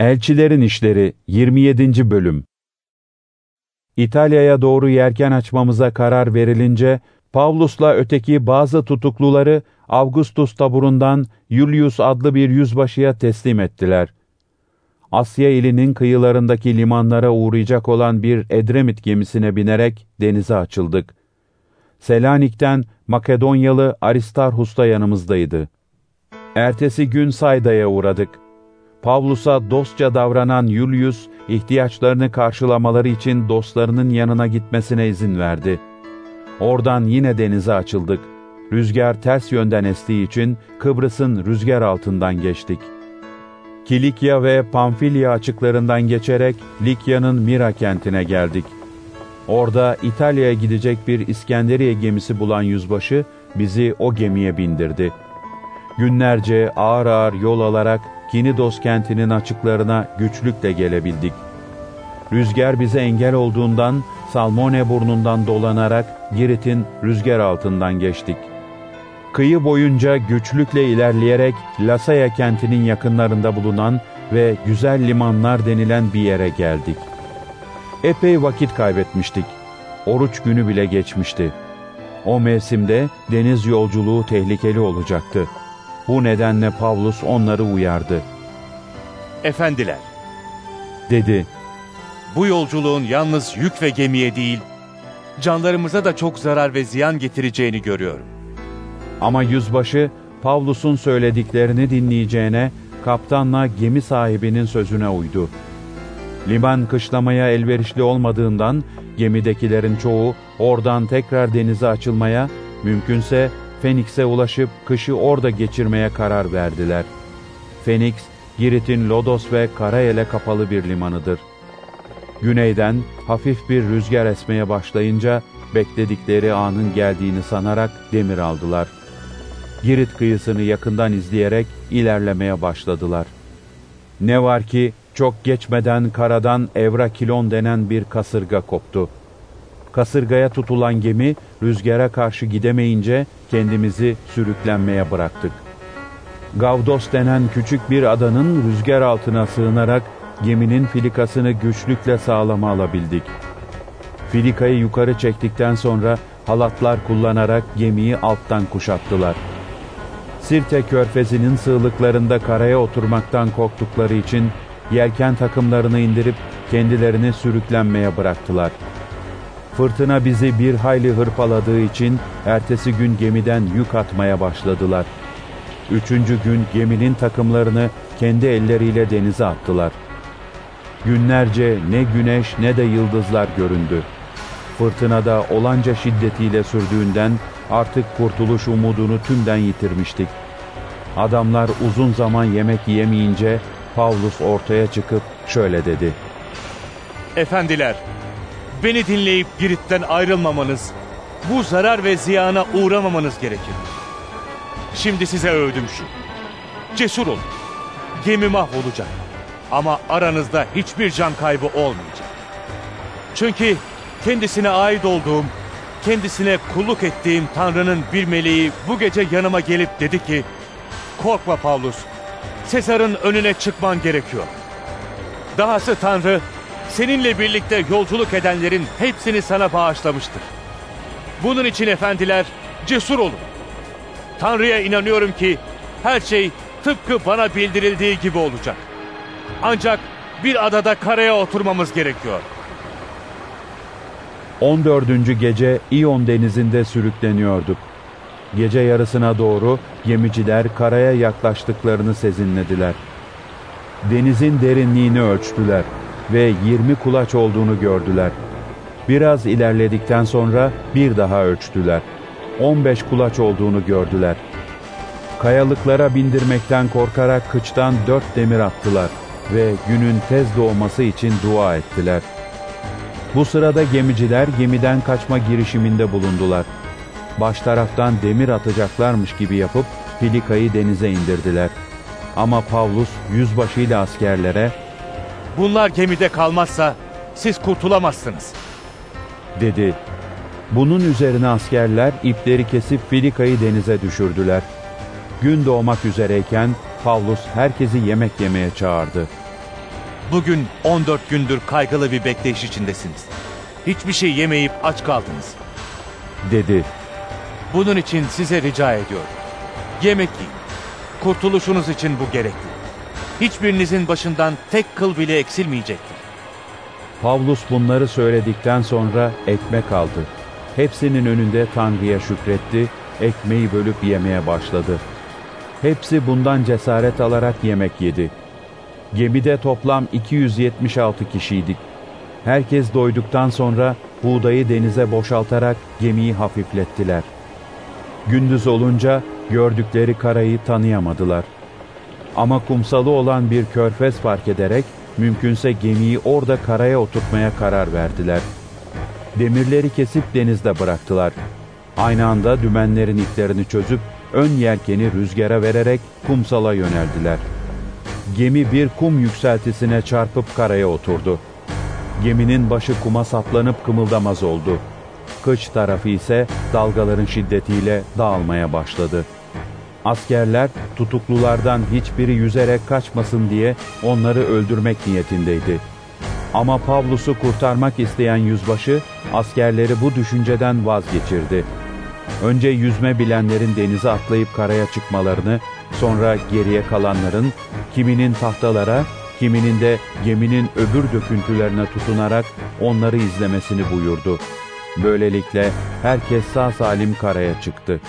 Elçilerin İşleri 27. Bölüm İtalya'ya doğru yelken açmamıza karar verilince, Pavlus'la öteki bazı tutukluları Augustus taburundan Julius adlı bir yüzbaşıya teslim ettiler. Asya ilinin kıyılarındaki limanlara uğrayacak olan bir Edremit gemisine binerek denize açıldık. Selanik'ten Makedonyalı Aristarhus da yanımızdaydı. Ertesi gün Sayda'ya uğradık. Pavlus'a dostça davranan Julius, ihtiyaçlarını karşılamaları için dostlarının yanına gitmesine izin verdi. Oradan yine denize açıldık. Rüzgar ters yönden estiği için Kıbrıs'ın rüzgar altından geçtik. Kilikya ve Pamfilya açıklarından geçerek Likya'nın Mira kentine geldik. Orada İtalya'ya gidecek bir İskenderiye gemisi bulan yüzbaşı bizi o gemiye bindirdi. Günlerce ağır ağır yol alarak Kinidos kentinin açıklarına güçlükle gelebildik. Rüzgar bize engel olduğundan Salmone burnundan dolanarak Girit'in rüzgar altından geçtik. Kıyı boyunca güçlükle ilerleyerek Lasaya kentinin yakınlarında bulunan ve güzel limanlar denilen bir yere geldik. Epey vakit kaybetmiştik. Oruç günü bile geçmişti. O mevsimde deniz yolculuğu tehlikeli olacaktı. Bu nedenle Pavlus onları uyardı. Efendiler, Dedi, bu yolculuğun yalnız yük ve gemiye değil, canlarımıza da çok zarar ve ziyan getireceğini görüyorum. ama yüzbaşı Pavlus'un söylediklerini dinleyeceğine kaptanla gemi sahibinin sözüne uydu. Liman kışlamaya elverişli olmadığından gemidekilerin çoğu oradan tekrar denize açılmaya, mümkünse Feniks'e ulaşıp kışı orada geçirmeye karar verdiler. Feniks, Girit'in Lodos ve Karayel'e kapalı bir limanıdır. Güneyden hafif bir rüzgar esmeye başlayınca bekledikleri anın geldiğini sanarak demir aldılar. Girit kıyısını yakından izleyerek ilerlemeye başladılar. Ne var ki çok geçmeden karadan Evrakilon denen bir kasırga koptu. Kasırgaya tutulan gemi rüzgara karşı gidemeyince kendimizi sürüklenmeye bıraktık. Gavdos denen küçük bir adanın rüzgar altına sığınarak geminin filikasını güçlükle sağlama alabildik. Filikayı yukarı çektikten sonra halatlar kullanarak gemiyi alttan kuşattılar. Sirte körfezinin sığlıklarında karaya oturmaktan korktukları için yelken takımlarını indirip kendilerini sürüklenmeye bıraktılar. Fırtına bizi bir hayli hırpaladığı için ertesi gün gemiden yük atmaya başladılar. Üçüncü gün geminin takımlarını kendi elleriyle denize attılar. Günlerce ne güneş ne de yıldızlar göründü. Fırtınada olanca şiddetiyle sürdüğünden artık kurtuluş umudunu tümden yitirmiştik. Adamlar uzun zaman yemek yiyemeyince Pavlus ortaya çıkıp şöyle dedi. Efendiler, beni dinleyip Girit'ten ayrılmamanız, bu zarar ve ziyana uğramamanız gerekir. Şimdi size övdüm şu. Cesur olun. Gemi mahvolacak. Ama aranızda hiçbir can kaybı olmayacak. Çünkü kendisine ait olduğum, kendisine kulluk ettiğim Tanrı'nın bir meleği bu gece yanıma gelip dedi ki, Korkma Pavlus, Sezar'ın önüne çıkman gerekiyor. Dahası Tanrı, seninle birlikte yolculuk edenlerin hepsini sana bağışlamıştır. Bunun için efendiler, cesur olun. Tanrı'ya inanıyorum ki her şey tıpkı bana bildirildiği gibi olacak. Ancak bir adada karaya oturmamız gerekiyor. 14. gece İyon denizinde sürükleniyorduk. Gece yarısına doğru gemiciler karaya yaklaştıklarını sezinlediler. Denizin derinliğini ölçtüler ve 20 kulaç olduğunu gördüler. Biraz ilerledikten sonra bir daha ölçtüler. 15 kulaç olduğunu gördüler. Kayalıklara bindirmekten korkarak kıçtan dört demir attılar ve günün tez doğması için dua ettiler. Bu sırada gemiciler gemiden kaçma girişiminde bulundular. Baş taraftan demir atacaklarmış gibi yapıp Filika'yı denize indirdiler. Ama Pavlus yüzbaşıyla askerlere Bunlar gemide kalmazsa siz kurtulamazsınız. dedi. Bunun üzerine askerler ipleri kesip Filika'yı denize düşürdüler. Gün doğmak üzereyken Pavlus herkesi yemek yemeye çağırdı. Bugün 14 gündür kaygılı bir bekleyiş içindesiniz. Hiçbir şey yemeyip aç kaldınız. dedi. Bunun için size rica ediyorum. Yemek yiyin. Kurtuluşunuz için bu gerekli. Hiçbirinizin başından tek kıl bile eksilmeyecektir. Pavlus bunları söyledikten sonra ekmek aldı. Hepsinin önünde Tanrı'ya şükretti, ekmeği bölüp yemeye başladı. Hepsi bundan cesaret alarak yemek yedi. Gemide toplam 276 kişiydik. Herkes doyduktan sonra buğdayı denize boşaltarak gemiyi hafiflettiler. Gündüz olunca gördükleri karayı tanıyamadılar. Ama kumsalı olan bir körfez fark ederek mümkünse gemiyi orada karaya oturtmaya karar verdiler. Demirleri kesip denizde bıraktılar. Aynı anda dümenlerin iplerini çözüp ön yelkeni rüzgara vererek kumsala yöneldiler. Gemi bir kum yükseltisine çarpıp karaya oturdu. Geminin başı kuma saplanıp kımıldamaz oldu. Kıç tarafı ise dalgaların şiddetiyle dağılmaya başladı. Askerler tutuklulardan hiçbiri yüzerek kaçmasın diye onları öldürmek niyetindeydi. Ama Pavlus'u kurtarmak isteyen yüzbaşı askerleri bu düşünceden vazgeçirdi. Önce yüzme bilenlerin denize atlayıp karaya çıkmalarını, sonra geriye kalanların kiminin tahtalara, kiminin de geminin öbür döküntülerine tutunarak onları izlemesini buyurdu. Böylelikle herkes sağ salim karaya çıktı.